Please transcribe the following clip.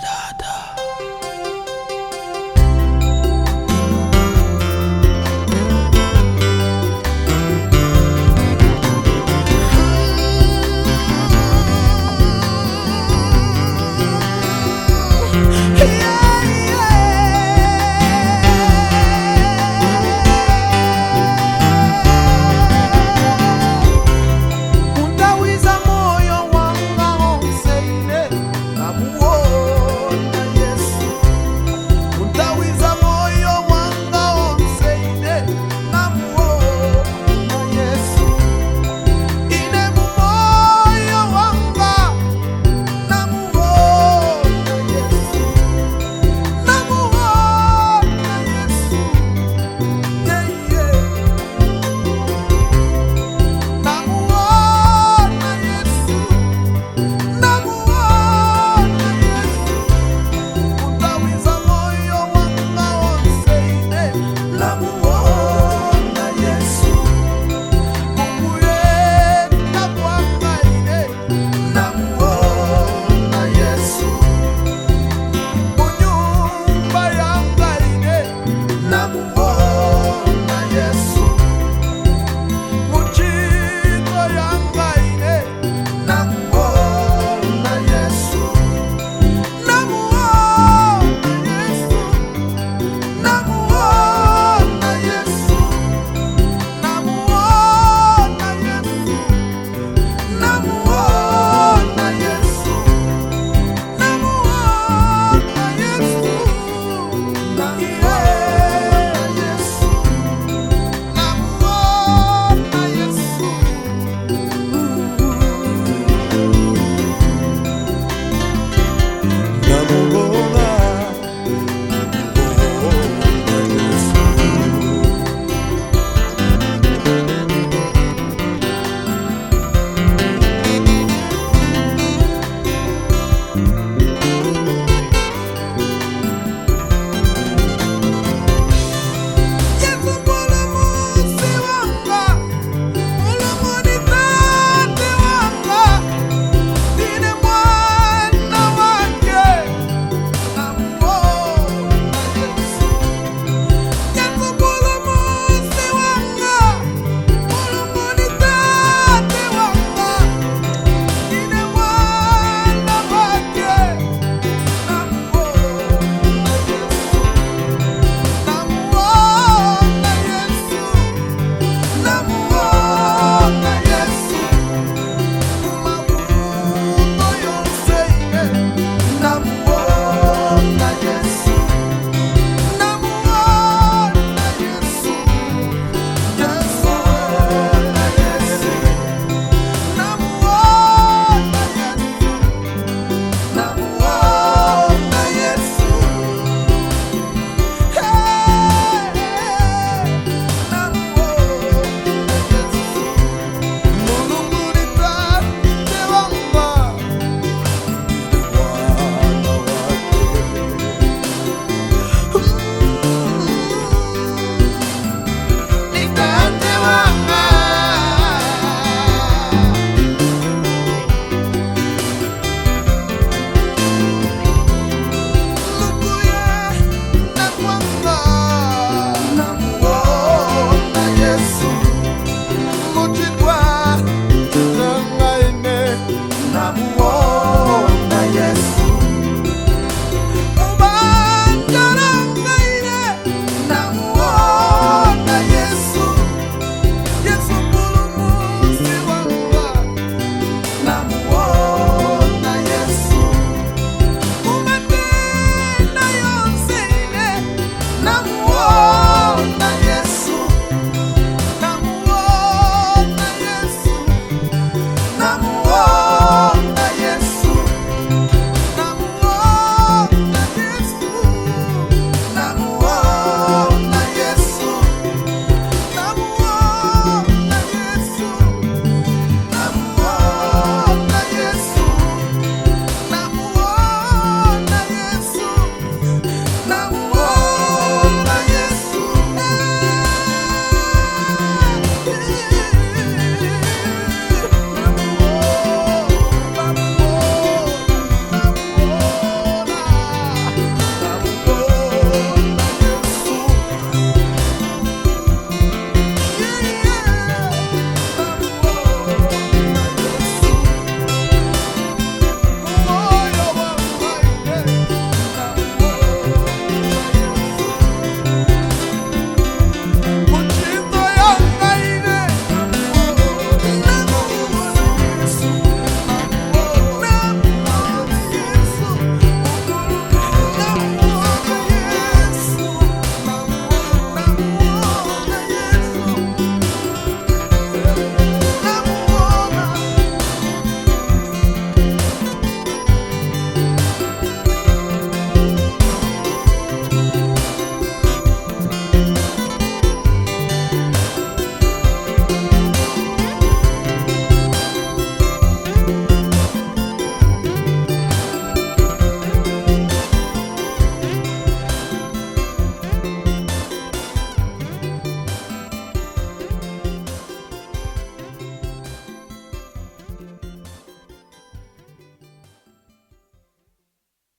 da da.